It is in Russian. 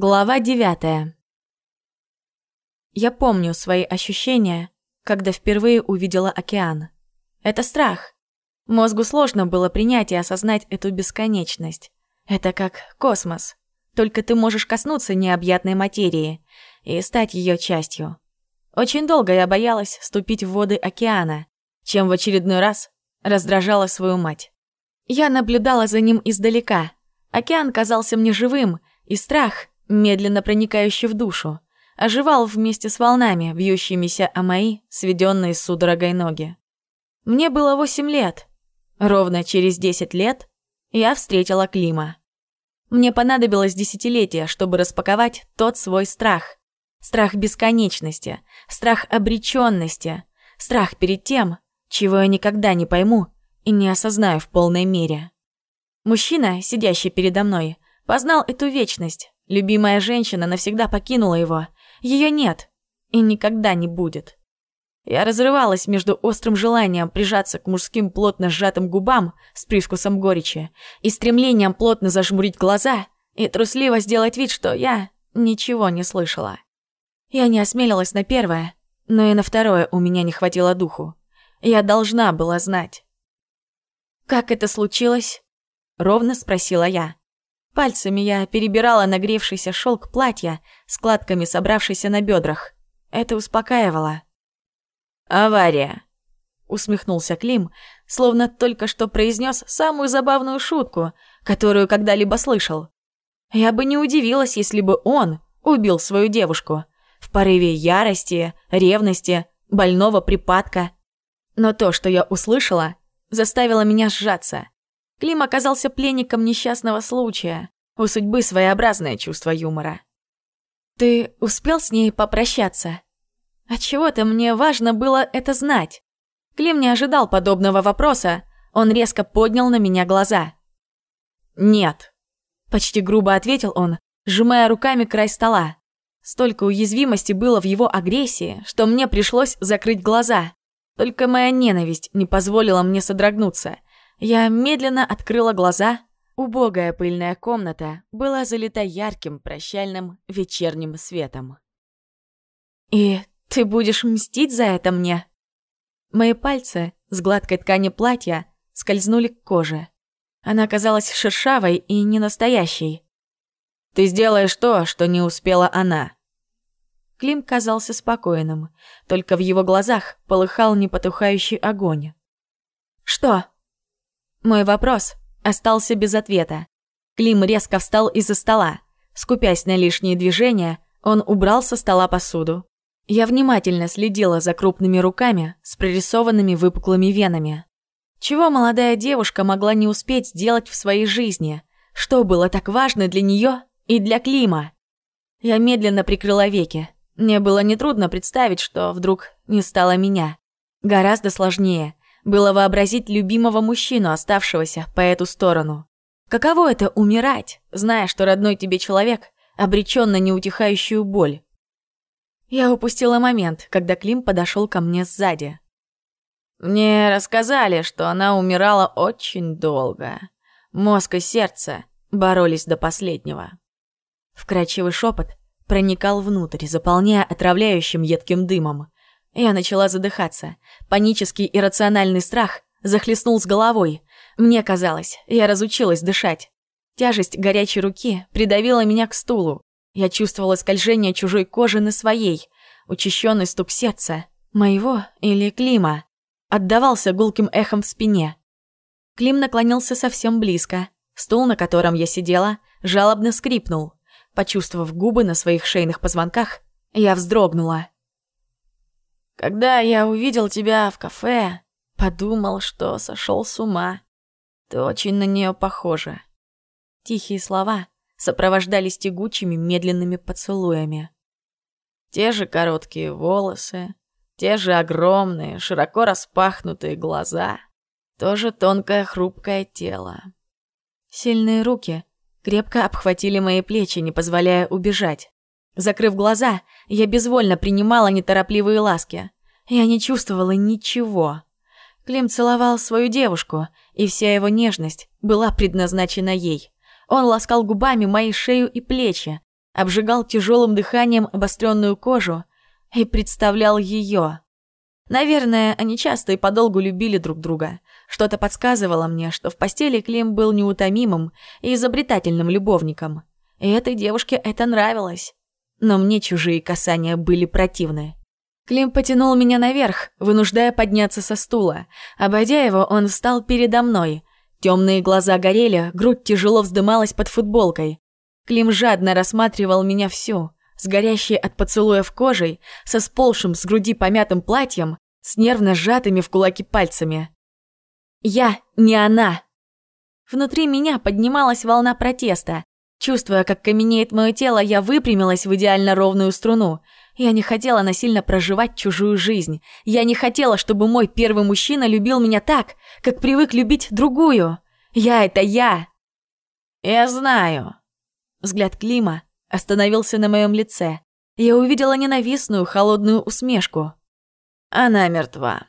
Глава девятая. Я помню свои ощущения, когда впервые увидела океан. Это страх. Мозгу сложно было принять и осознать эту бесконечность. Это как космос. Только ты можешь коснуться необъятной материи и стать ее частью. Очень долго я боялась ступить в воды океана, чем в очередной раз раздражала свою мать. Я наблюдала за ним издалека. Океан казался мне живым, и страх — медленно проникающий в душу, оживал вместе с волнами, вьющимися о мои, сведенные судорогой ноги. Мне было восемь лет. Ровно через десять лет я встретила Клима. Мне понадобилось десятилетие, чтобы распаковать тот свой страх. Страх бесконечности, страх обреченности, страх перед тем, чего я никогда не пойму и не осознаю в полной мере. Мужчина, сидящий передо мной, познал эту вечность, Любимая женщина навсегда покинула его. Ее нет и никогда не будет. Я разрывалась между острым желанием прижаться к мужским плотно сжатым губам с привкусом горечи и стремлением плотно зажмурить глаза и трусливо сделать вид, что я ничего не слышала. Я не осмелилась на первое, но и на второе у меня не хватило духу. Я должна была знать. «Как это случилось?» — ровно спросила я. Пальцами я перебирала нагревшийся шелк платья, складками собравшийся на бедрах. Это успокаивало. «Авария», — усмехнулся Клим, словно только что произнес самую забавную шутку, которую когда-либо слышал. Я бы не удивилась, если бы он убил свою девушку в порыве ярости, ревности, больного припадка. Но то, что я услышала, заставило меня сжаться. Клим оказался пленником несчастного случая. У судьбы своеобразное чувство юмора. «Ты успел с ней попрощаться?» Отчего-то мне важно было это знать. Клим не ожидал подобного вопроса. Он резко поднял на меня глаза. «Нет», – почти грубо ответил он, сжимая руками край стола. Столько уязвимости было в его агрессии, что мне пришлось закрыть глаза. Только моя ненависть не позволила мне содрогнуться – я медленно открыла глаза. Убогая пыльная комната была залита ярким прощальным вечерним светом. «И ты будешь мстить за это мне?» Мои пальцы с гладкой ткани платья скользнули к коже. Она казалась шершавой и ненастоящей. «Ты сделаешь то, что не успела она». Клим казался спокойным, только в его глазах полыхал непотухающий огонь. «Что?» Мой вопрос остался без ответа. Клим резко встал из-за стола. Скупясь на лишние движения, он убрал со стола посуду. Я внимательно следила за крупными руками с прорисованными выпуклыми венами. Чего молодая девушка могла не успеть сделать в своей жизни? Что было так важно для нее и для Клима? Я медленно прикрыла веки. Мне было нетрудно представить, что вдруг не стало меня. Гораздо сложнее было вообразить любимого мужчину, оставшегося по эту сторону. Каково это умирать, зная, что родной тебе человек обречен на неутихающую боль? Я упустила момент, когда Клим подошел ко мне сзади. Мне рассказали, что она умирала очень долго. Мозг и сердце боролись до последнего. Вкрадчивый шепот проникал внутрь, заполняя отравляющим едким дымом. Я начала задыхаться. Панический иррациональный страх захлестнул с головой. Мне казалось, я разучилась дышать. Тяжесть горячей руки придавила меня к стулу. Я чувствовала скольжение чужой кожи на своей, учащенный стук сердца, моего или Клима, отдавался гулким эхом в спине. Клим наклонился совсем близко. Стул, на котором я сидела, жалобно скрипнул. Почувствовав губы на своих шейных позвонках, я вздрогнула. Когда я увидел тебя в кафе, подумал, что сошел с ума. Ты очень на нее похожа. Тихие слова сопровождались тягучими медленными поцелуями. Те же короткие волосы, те же огромные, широко распахнутые глаза, то же тонкое хрупкое тело. Сильные руки крепко обхватили мои плечи, не позволяя убежать. Закрыв глаза, я безвольно принимала неторопливые ласки. Я не чувствовала ничего. Клим целовал свою девушку, и вся его нежность была предназначена ей. Он ласкал губами мои шею и плечи, обжигал тяжелым дыханием обостренную кожу и представлял ее. Наверное, они часто и подолгу любили друг друга. Что-то подсказывало мне, что в постели Клим был неутомимым и изобретательным любовником. И этой девушке это нравилось. Но мне чужие касания были противны. Клим потянул меня наверх, вынуждая подняться со стула. Обойдя его, он встал передо мной. Темные глаза горели, грудь тяжело вздымалась под футболкой. Клим жадно рассматривал меня всю, с горящей от поцелуев кожей, со сползшим с груди помятым платьем, с нервно сжатыми в кулаки пальцами. «Я не она!» Внутри меня поднималась волна протеста. Чувствуя, как каменеет мое тело, я выпрямилась в идеально ровную струну – я не хотела насильно проживать чужую жизнь. Я не хотела, чтобы мой первый мужчина любил меня так, как привык любить другую. Я — это я. Я знаю. Взгляд Клима остановился на моем лице. Я увидела ненавистную холодную усмешку. Она мертва.